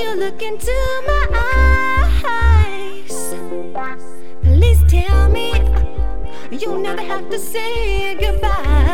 you look into my eyes. Please tell me you never have to say goodbye.